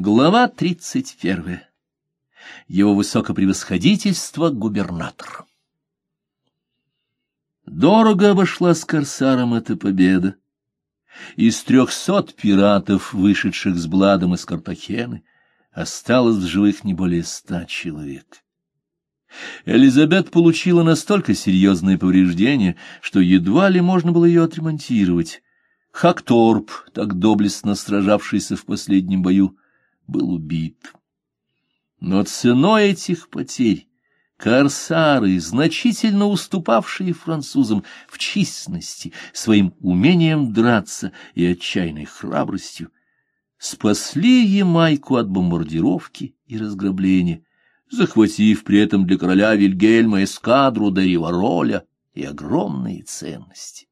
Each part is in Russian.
Глава тридцать первая. Его высокопревосходительство губернатор. Дорого обошла с корсаром эта победа. Из трехсот пиратов, вышедших с Бладом из Картахены, осталось в живых не более ста человек. Элизабет получила настолько серьезные повреждения, что едва ли можно было ее отремонтировать. Хакторп, так доблестно сражавшийся в последнем бою, был убит. Но ценой этих потерь корсары, значительно уступавшие французам в численности, своим умением драться и отчаянной храбростью, спасли Ямайку от бомбардировки и разграбления, захватив при этом для короля Вильгельма эскадру до Ривароля и огромные ценности.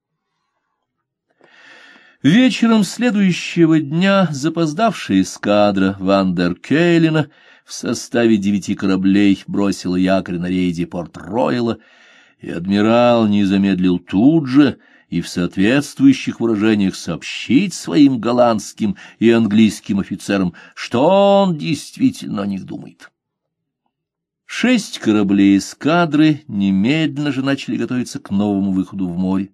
Вечером следующего дня запоздавшая эскадра Вандеркейлина в составе девяти кораблей бросила якорь на рейде Порт-Ройла, и адмирал не замедлил тут же и в соответствующих выражениях сообщить своим голландским и английским офицерам, что он действительно о них думает. Шесть кораблей эскадры немедленно же начали готовиться к новому выходу в море.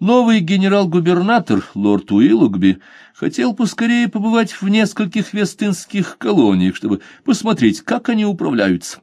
Новый генерал-губернатор, лорд Уиллогби, хотел поскорее побывать в нескольких вестынских колониях, чтобы посмотреть, как они управляются.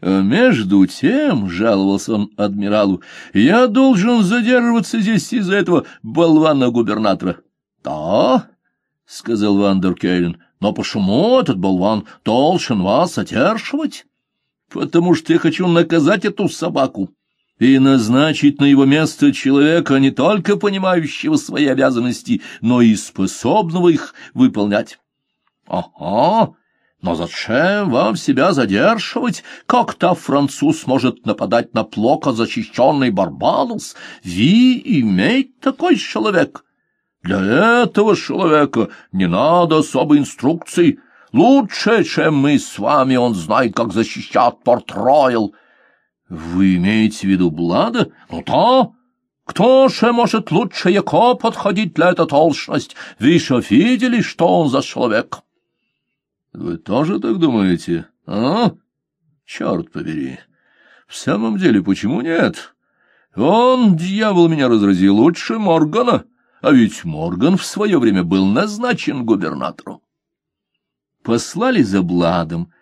А между тем, — жаловался он адмиралу, — я должен задерживаться здесь из-за этого болвана-губернатора. — Да, — сказал Вандер Кейлин, — но почему этот болван должен вас задерживать? — Потому что я хочу наказать эту собаку и назначить на его место человека, не только понимающего свои обязанности, но и способного их выполнять. — Ага, но зачем вам себя задерживать? Как-то француз может нападать на плохо защищенный Барбадос? Вы имеете такой человек? Для этого человека не надо особой инструкции. Лучше, чем мы с вами, он знает, как защищать Порт-Ройл. — Вы имеете в виду Блада? — Ну да. Кто же может лучше яко подходить для этой толщность? Вы же видели, что он за человек? — Вы тоже так думаете, а? Черт побери. В самом деле, почему нет? Он, дьявол, меня разразил лучше Моргана, а ведь Морган в свое время был назначен губернатором. Послали за Бладом,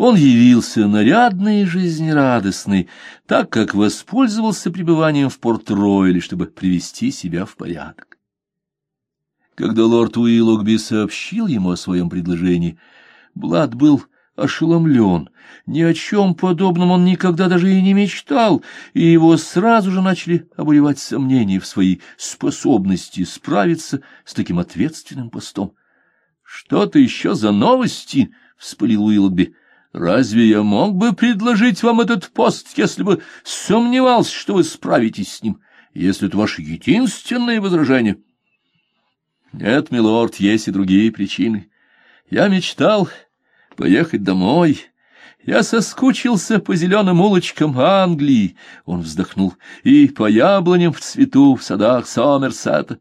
он явился нарядный и жизнерадостный, так как воспользовался пребыванием в Порт-Ройле, чтобы привести себя в порядок. Когда лорд Уиллогби сообщил ему о своем предложении, Блад был ошеломлен. Ни о чем подобном он никогда даже и не мечтал, и его сразу же начали обуревать сомнения в своей способности справиться с таким ответственным постом. — Что-то еще за новости? — вспылил Уиллогби. Разве я мог бы предложить вам этот пост, если бы сомневался, что вы справитесь с ним, если это ваше единственное возражение? Нет, милорд, есть и другие причины. Я мечтал поехать домой. Я соскучился по зеленым улочкам Англии, — он вздохнул, — и по яблоням в цвету в садах Сомерсета.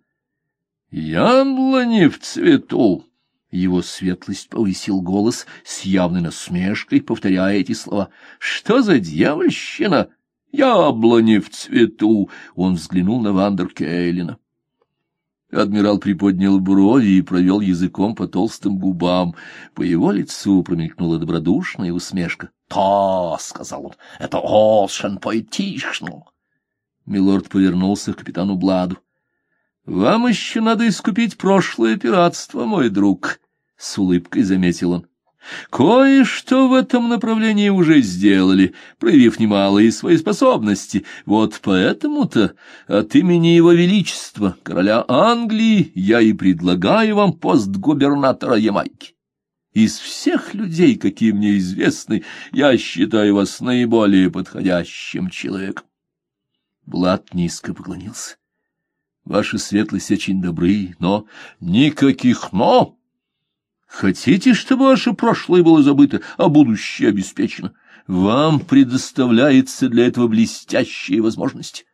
Яблони в цвету! Его светлость повысил голос с явной насмешкой, повторяя эти слова. «Что за дьявольщина? Яблони в цвету!» Он взглянул на Вандеркейлина. Адмирал приподнял брови и провел языком по толстым губам. По его лицу промелькнула добродушная усмешка. «То!» — сказал он. «Это очень поэтично!» Милорд повернулся к капитану Бладу. Вам еще надо искупить прошлое пиратство, мой друг, — с улыбкой заметил он. Кое-что в этом направлении уже сделали, проявив немалые свои способности. Вот поэтому-то от имени Его Величества, короля Англии, я и предлагаю вам пост губернатора Ямайки. Из всех людей, какие мне известны, я считаю вас наиболее подходящим человеком. Блад низко поклонился. Ваша светлость очень добры, но... Никаких «но». Хотите, чтобы ваше прошлое было забыто, а будущее обеспечено? Вам предоставляется для этого блестящая возможность.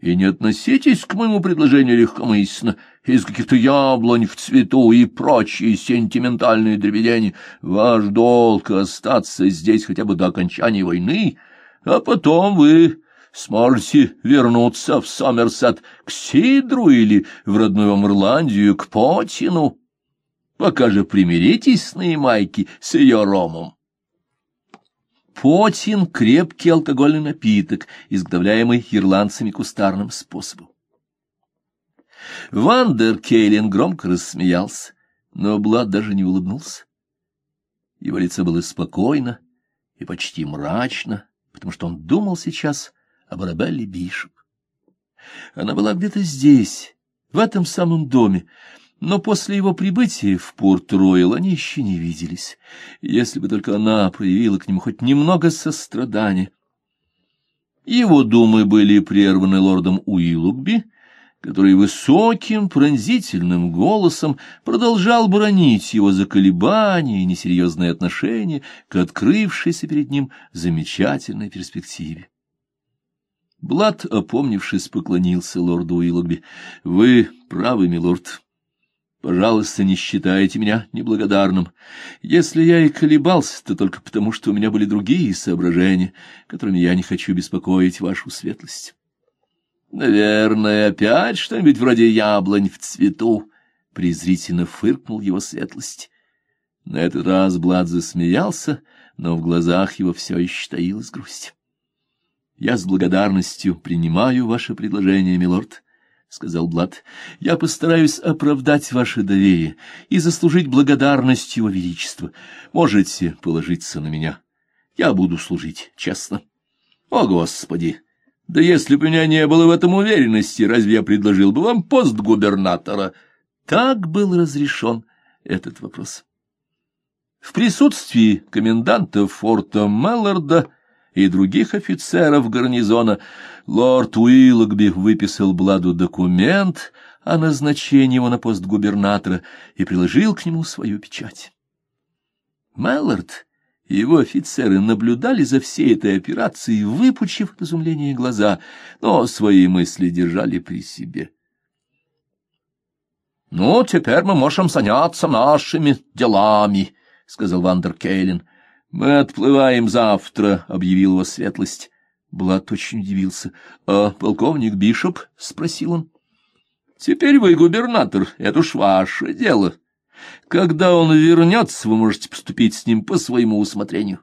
И не относитесь к моему предложению легкомысленно, из каких-то яблонь в цвету и прочие сентиментальные дребедени. Ваш долг — остаться здесь хотя бы до окончания войны, а потом вы сможете вернуться в Сомерсет к Сидру или в родную вам Ирландию к Потину. Пока же примиритесь с Наимайки с ее ромом. Потин — крепкий алкогольный напиток, изготовляемый ирландцами кустарным способом. Вандер Кейлин громко рассмеялся, но Блад даже не улыбнулся. Его лицо было спокойно и почти мрачно, потому что он думал сейчас об Арабелле Бишоп. Она была где-то здесь, в этом самом доме, но после его прибытия в Порт-Ройл они еще не виделись, если бы только она проявила к нему хоть немного сострадания. Его думы были прерваны лордом Уиллугби, который высоким пронзительным голосом продолжал бронить его за колебания и несерьезное отношение к открывшейся перед ним замечательной перспективе. Блад, опомнившись, поклонился лорду Уиллогби. — Вы правы, милорд. Пожалуйста, не считайте меня неблагодарным. Если я и колебался, то только потому, что у меня были другие соображения, которыми я не хочу беспокоить вашу светлость. Наверное, опять что-нибудь вроде яблонь в цвету, — презрительно фыркнул его светлость. На этот раз Блад засмеялся, но в глазах его все еще таилась грусть. — Я с благодарностью принимаю ваше предложение, милорд, — сказал Блад, — я постараюсь оправдать ваше доверие и заслужить благодарность его величества. Можете положиться на меня. Я буду служить честно. О, Господи! Да если бы у меня не было в этом уверенности, разве я предложил бы вам пост губернатора? Так был разрешен этот вопрос. В присутствии коменданта форта Мелларда и других офицеров гарнизона, лорд Уиллогби выписал Бладу документ о назначении его на пост губернатора и приложил к нему свою печать. Меллард и его офицеры наблюдали за всей этой операцией, выпучив от изумления глаза, но свои мысли держали при себе. — Ну, теперь мы можем заняться нашими делами, — сказал Вандер Кейлин. — Мы отплываем завтра, — объявил его светлость. Блад очень удивился. — А полковник Бишоп? — спросил он. — Теперь вы губернатор, это уж ваше дело. Когда он вернется, вы можете поступить с ним по своему усмотрению.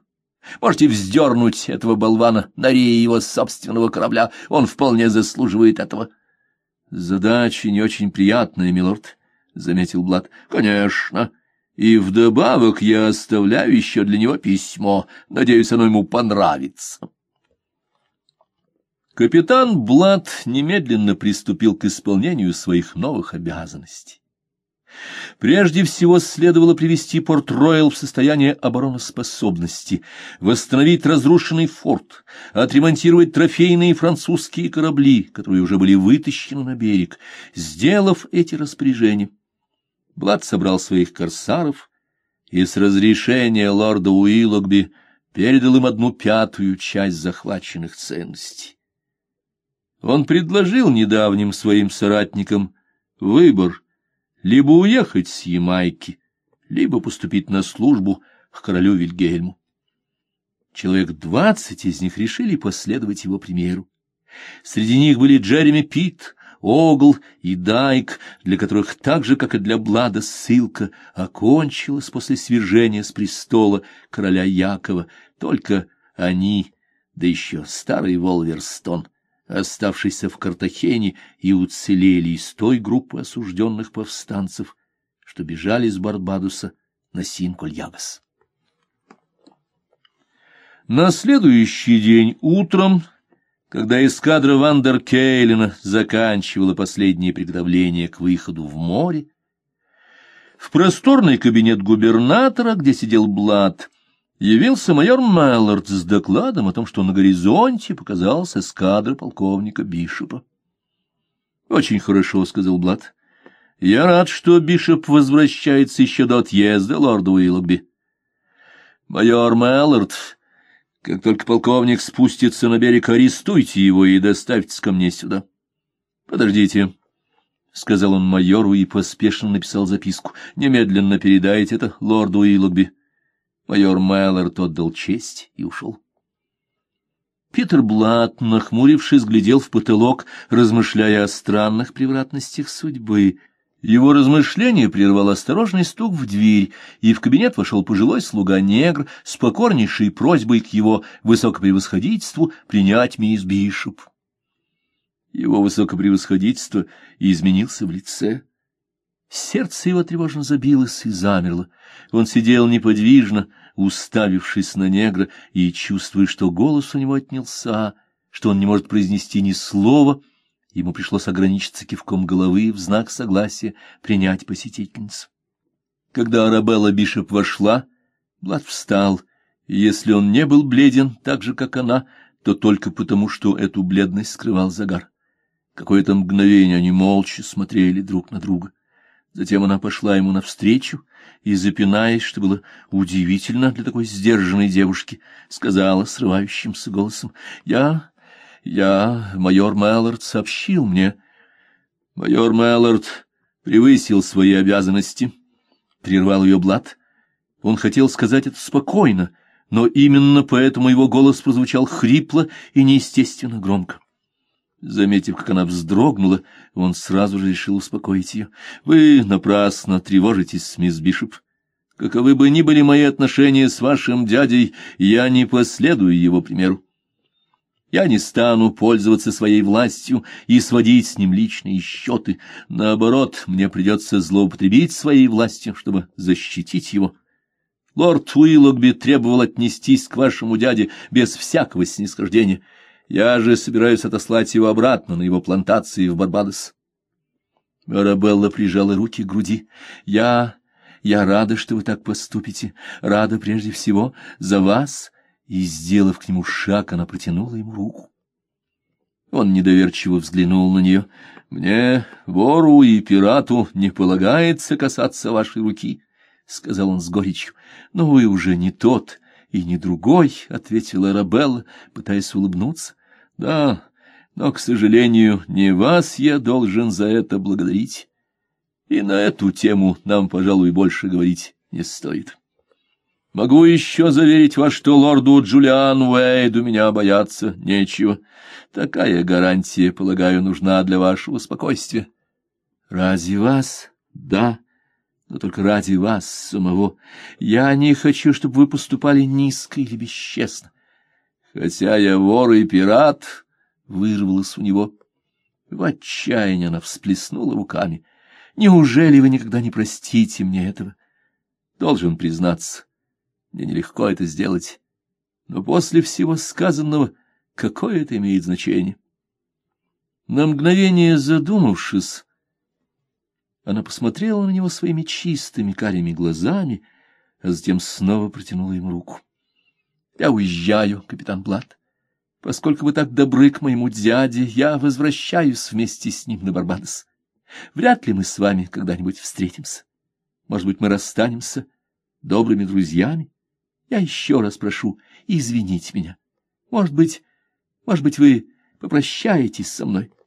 Можете вздернуть этого болвана на рее его собственного корабля. Он вполне заслуживает этого. — Задача не очень приятная, милорд, — заметил Блад. — Конечно. — и вдобавок я оставляю еще для него письмо. Надеюсь, оно ему понравится. Капитан Блад немедленно приступил к исполнению своих новых обязанностей. Прежде всего следовало привести Порт-Роyal в состояние обороноспособности, восстановить разрушенный форт, отремонтировать трофейные французские корабли, которые уже были вытащены на берег. Сделав эти распоряжения, Блад собрал своих корсаров и с разрешения лорда Уиллогби передал им одну пятую часть захваченных ценностей. Он предложил недавним своим соратникам выбор либо уехать с Ямайки, либо поступить на службу к королю Вильгельму. Человек двадцать из них решили последовать его примеру. Среди них были Джереми Питт, Огл и Дайк, для которых так же, как и для Блада, ссылка окончилась после свержения с престола короля Якова. Только они, да еще старый Волверстон, оставшийся в Картахене, и уцелели из той группы осужденных повстанцев, что бежали с Барбадуса на Синколь-Ягас. На следующий день утром когда эскадра Вандер Кейлина заканчивала последние приготовления к выходу в море, в просторный кабинет губернатора, где сидел Блад, явился майор Меллард с докладом о том, что на горизонте показался эскадра полковника Бишопа. — Очень хорошо, — сказал Блад. — Я рад, что Бишоп возвращается еще до отъезда лорда Уиллогби. — Майор Меллард, как только полковник спустится на берег, арестуйте его и доставьте ко мне сюда. — Подождите, — сказал он майору и поспешно написал записку. — Немедленно передайте это лорду Уиллогби. Майор Мэллорд отдал честь и ушел. Питер Блат, нахмурившись, глядел в потолок, размышляя о странных превратностях судьбы. Его размышление прервал осторожный стук в дверь, и в кабинет вошел пожилой слуга-негр с покорнейшей просьбой к его высокопревосходительству принять мисс Бишоп. Его высокопревосходительство изменился в лице. Сердце его тревожно забилось и замерло. Он сидел неподвижно, уставившись на негра, и чувствуя, что голос у него отнялся, что он не может произнести ни слова, ему пришлось ограничиться кивком головы в знак согласия принять посетительницу. Когда Арабелла Бишоп вошла, Блад встал, и если он не был бледен так же, как она, то только потому, что эту бледность скрывал загар. Какое-то мгновение они молча смотрели друг на друга. Затем она пошла ему навстречу и, запинаясь, что было удивительно для такой сдержанной девушки, сказала срывающимся голосом, «Я... я... майор Мэллорд сообщил мне...» Майор Мэллорд превысил свои обязанности, прервал ее Блад. Он хотел сказать это спокойно, но именно поэтому его голос прозвучал хрипло и неестественно громко. Заметив, как она вздрогнула, он сразу же решил успокоить ее. — Вы напрасно тревожитесь, мисс Бишоп. Каковы бы ни были мои отношения с вашим дядей, я не последую его примеру. Я не стану пользоваться своей властью и сводить с ним личные счеты. Наоборот, мне придется злоупотребить своей властью, чтобы защитить его. Лорд Уиллогби требовал отнестись к вашему дяде без всякого снисхождения. Я же собираюсь отослать его обратно на его плантации в Барбадос. Арабелла прижала руки к груди. Я... я рада, что вы так поступите. Рада прежде всего за вас. И, сделав к нему шаг, она протянула ему руку. Он недоверчиво взглянул на нее. «Мне, вору и пирату, не полагается касаться вашей руки», — сказал он с горечью. «Но вы уже не тот, и не другой, — ответила Рабелла, пытаясь улыбнуться. — Да, но, к сожалению, не вас я должен за это благодарить. И на эту тему нам, пожалуй, больше говорить не стоит. Могу еще заверить вас, что лорду Джулиану Уэйду меня бояться нечего. Такая гарантия, полагаю, нужна для вашего спокойствия. — Разве вас? — Да но только ради вас самого. Я не хочу, чтобы вы поступали низко или бесчестно. Хотя я вор и пират, — вырвалось у него. В отчаянии она всплеснула руками. Неужели вы никогда не простите мне этого? Должен признаться, мне нелегко это сделать. Но после всего сказанного, какое это имеет значение? На мгновение задумавшись, она посмотрела на него своими чистыми карими глазами, а затем снова протянула ему руку. — Я уезжаю, капитан Блад. Поскольку вы так добры к моему дяде, я возвращаюсь вместе с ним на Барбадос. Вряд ли мы с вами когда-нибудь встретимся. Может быть, мы расстанемся добрыми друзьями? Я еще раз прошу, извините меня. Может быть, может быть, вы попрощаетесь со мной? —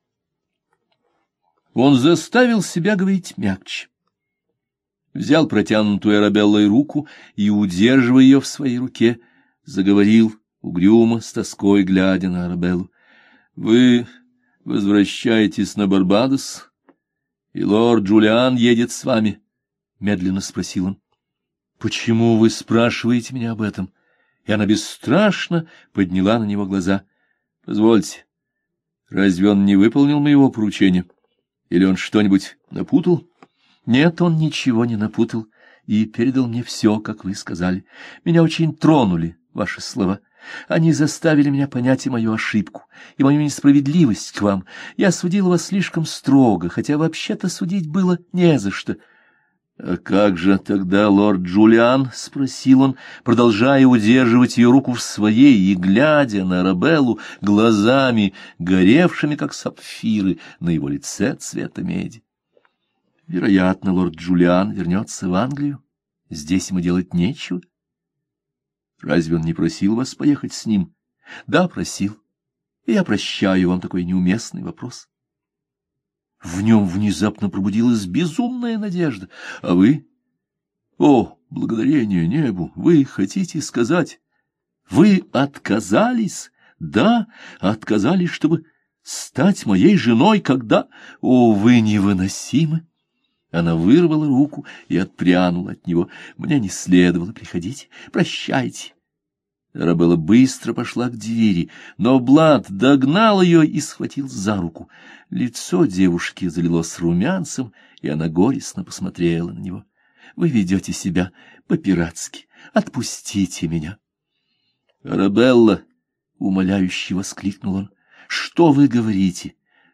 он заставил себя говорить мягче. Взял протянутую Арабеллой руку и, удерживая ее в своей руке, заговорил угрюмо, с тоской глядя на Арабеллу. — Вы возвращаетесь на Барбадос, и лорд Джулиан едет с вами? — медленно спросил он. — Почему вы спрашиваете меня об этом? И она бесстрашно подняла на него глаза. — Позвольте, разве он не выполнил моего поручения? — или он что-нибудь напутал? Нет, он ничего не напутал и передал мне все, как вы сказали. Меня очень тронули ваши слова. Они заставили меня понять и мою ошибку, и мою несправедливость к вам. Я судил вас слишком строго, хотя вообще-то судить было не за что. — А как же тогда лорд Джулиан? — спросил он, продолжая удерживать ее руку в своей и глядя на Рабеллу глазами, горевшими, как сапфиры, на его лице цвета меди. — Вероятно, лорд Джулиан вернется в Англию. Здесь ему делать нечего. Разве он не просил вас поехать с ним? — Да, просил. Я прощаю вам такой неуместный вопрос. В нем внезапно пробудилась безумная надежда. А вы? О, благодарение небу! Вы хотите сказать? Вы отказались? Да, отказались, чтобы стать моей женой, когда... О, вы невыносимы! Она вырвала руку и отпрянула от него. Мне не следовало приходить. Прощайте. Арабелла быстро пошла к двери, но Блад догнал ее и схватил за руку. Лицо девушки залилось румянцем, и она горестно посмотрела на него. — Вы ведете себя по-пиратски. Отпустите меня. — Арабелла! — умоляюще воскликнул он. — Что вы говорите?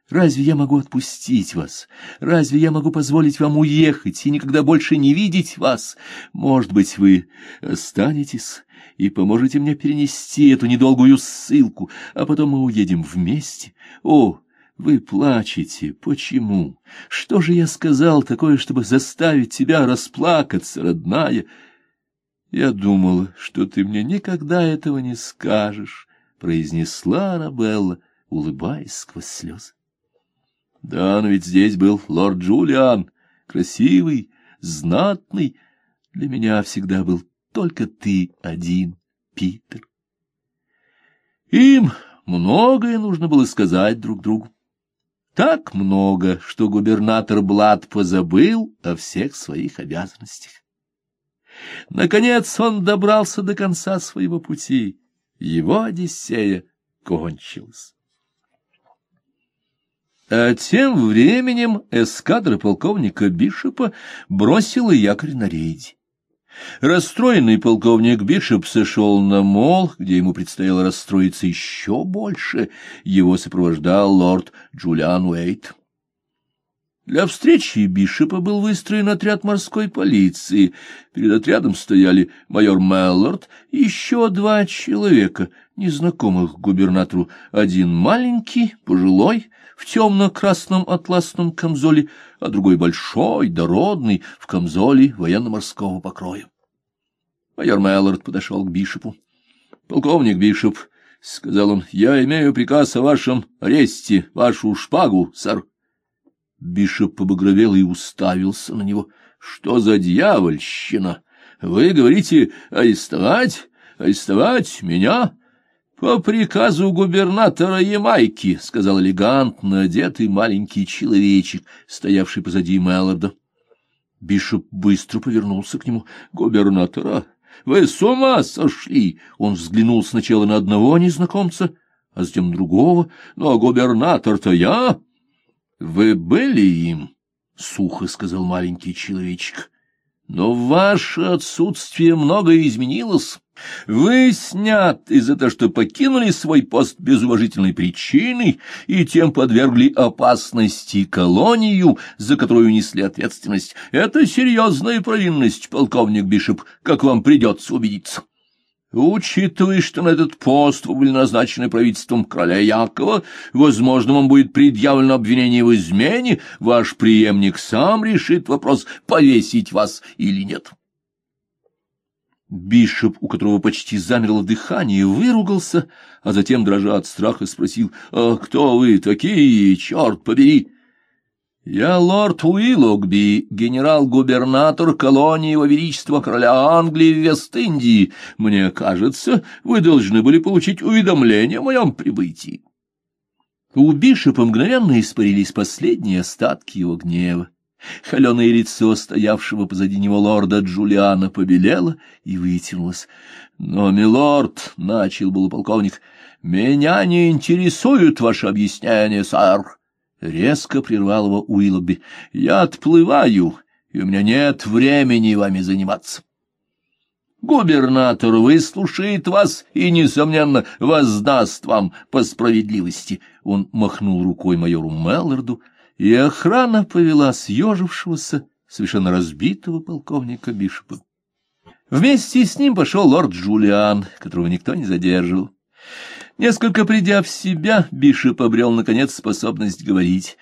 Разве я могу отпустить вас? Разве я могу позволить вам уехать и никогда больше не видеть вас? Может быть, вы останетесь и поможете мне перенести эту недолгую ссылку, а потом мы уедем вместе? О, вы плачете. Почему? Что же я сказал такое, чтобы заставить тебя расплакаться, родная? Я думала, что ты мне никогда этого не скажешь, — произнесла Арабелла, улыбаясь сквозь слезы. Да, но ведь здесь был лорд Джулиан, красивый, знатный. Для меня всегда был только ты один, Питер. Им многое нужно было сказать друг другу. Так много, что губернатор Блад позабыл о всех своих обязанностях. Наконец он добрался до конца своего пути. Его Одиссея кончилась. А тем временем эскадра полковника Бишопа бросила якорь на рейде. Расстроенный полковник Бишоп сошел на мол, где ему предстояло расстроиться еще больше. Его сопровождал лорд Джулиан Уэйт. Для встречи Бишопа был выстроен отряд морской полиции. Перед отрядом стояли майор Меллорд и еще два человека, незнакомых губернатору. Один маленький, пожилой, в темно-красном атласном камзоле, а другой большой, дородный, в камзоле военно-морского покроя. Майор Меллорд подошел к Бишопу. — Полковник Бишоп, — сказал он, — я имею приказ о вашем аресте, вашу шпагу, сэр. Бишоп побагровел и уставился на него. — Что за дьявольщина? Вы говорите арестовать? Арестовать меня? — По приказу губернатора Ямайки, — сказал элегантно одетый маленький человечек, стоявший позади Мелларда. Бишоп быстро повернулся к нему. — Губернатора? Вы с ума сошли? Он взглянул сначала на одного незнакомца, а затем другого. — Ну, а губернатор-то я... Вы были им, — сухо сказал маленький человечек. Но в ваше отсутствие многое изменилось. Вы сняты за то, что покинули свой пост без уважительной причины и тем подвергли опасности колонию, за которую несли ответственность. Это серьезная провинность, полковник Бишоп, как вам придется убедиться. Учитывая, что на этот пост вы были назначены правительством короля Якова, возможно, вам будет предъявлено обвинение в измене, ваш преемник сам решит вопрос, повесить вас или нет. Бишоп, у которого почти замерло дыхание, выругался, а затем, дрожа от страха, спросил, «А кто вы такие, черт побери?» Я лорд Уиллогби, генерал-губернатор колонии Его Величества Короля Англии в Вест-Индии. Мне кажется, вы должны были получить уведомление о моем прибытии. У Бишопа мгновенно испарились последние остатки его гнева. Холеное лицо стоявшего позади него лорда Джулиана побелело и вытянулось. — Но, милорд, — начал был полковник, — меня не интересует ваше объяснение, сэр. Резко прервал его Уиллогби. — Я отплываю, и у меня нет времени вами заниматься. Губернатор выслушает вас и, несомненно, воздаст вам по справедливости. Он махнул рукой майору Мелларду, и охрана повела съежившегося, совершенно разбитого полковника Бишопа. Вместе с ним пошел лорд Джулиан, которого никто не задерживал. Несколько придя в себя, Бишоп обрел, наконец, способность говорить.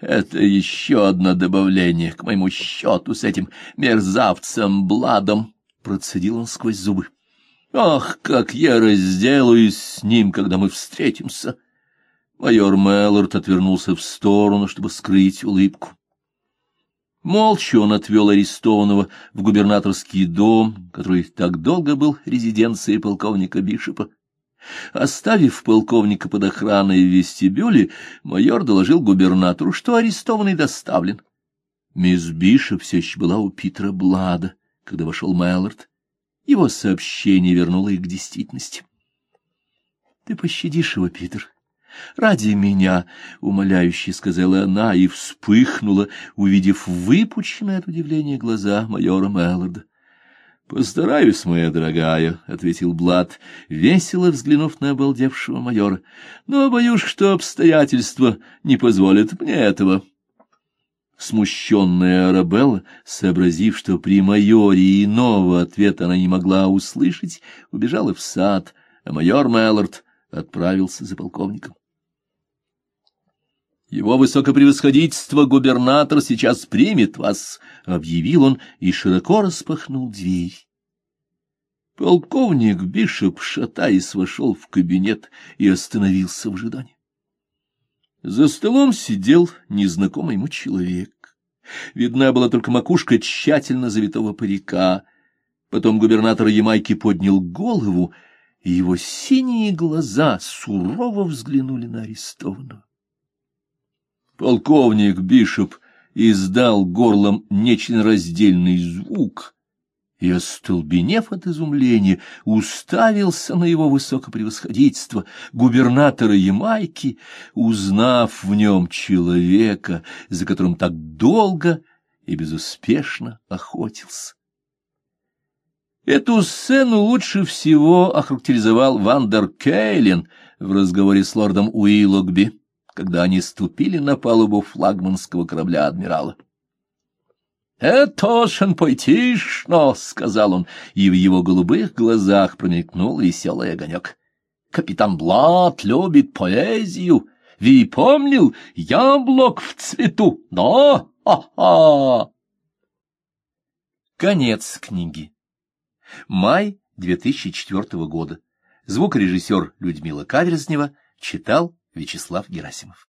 Это еще одно добавление к моему счету с этим мерзавцем Бладом, — процедил он сквозь зубы. Ах, как я разделаюсь с ним, когда мы встретимся! Майор Меллорд отвернулся в сторону, чтобы скрыть улыбку. Молча он отвел арестованного в губернаторский дом, который так долго был резиденцией полковника Бишопа. Оставив полковника под охраной в вестибюле, майор доложил губернатору, что арестованный доставлен. Мисс Бишоп все еще была у Питера Блада, когда вошел Мэллорд. Его сообщение вернуло их к действительности. — Ты пощадишь его, Питер? «Ради меня!» — умоляюще сказала она и вспыхнула, увидев выпученное от удивления глаза майора Мелларда. «Постараюсь, моя дорогая», — ответил Блад, весело взглянув на обалдевшего майора. «Но боюсь, что обстоятельства не позволят мне этого». Смущенная Арабелла, сообразив, что при майоре иного ответа она не могла услышать, убежала в сад, а майор Меллард отправился за полковником. Его высокопревосходительство губернатор сейчас примет вас, — объявил он и широко распахнул дверь. Полковник Бишоп, шатаясь, вошел в кабинет и остановился в ожидании. За столом сидел незнакомый ему человек. Видна была только макушка тщательно завитого парика. Потом губернатор Ямайки поднял голову, и его синие глаза сурово взглянули на арестованного. Полковник Бишоп издал горлом нечленораздельный звук и, остолбенев от изумления, уставился на его высокопревосходительство губернатора Ямайки, узнав в нем человека, за которым так долго и безуспешно охотился. Эту сцену лучше всего охарактеризовал Вандер Кейлин в разговоре с лордом Уиллогби когда они ступили на палубу флагманского корабля адмирала. «Это шанпойтишно!» — сказал он, и в его голубых глазах промелькнул веселый огонек. «Капитан Блат любит поэзию. Ви помнил, яблок в цвету, да? Ха-ха!» Конец книги. Май 2004 года. Звукорежиссер Людмила Каверзнева читал Вячеслав Герасимов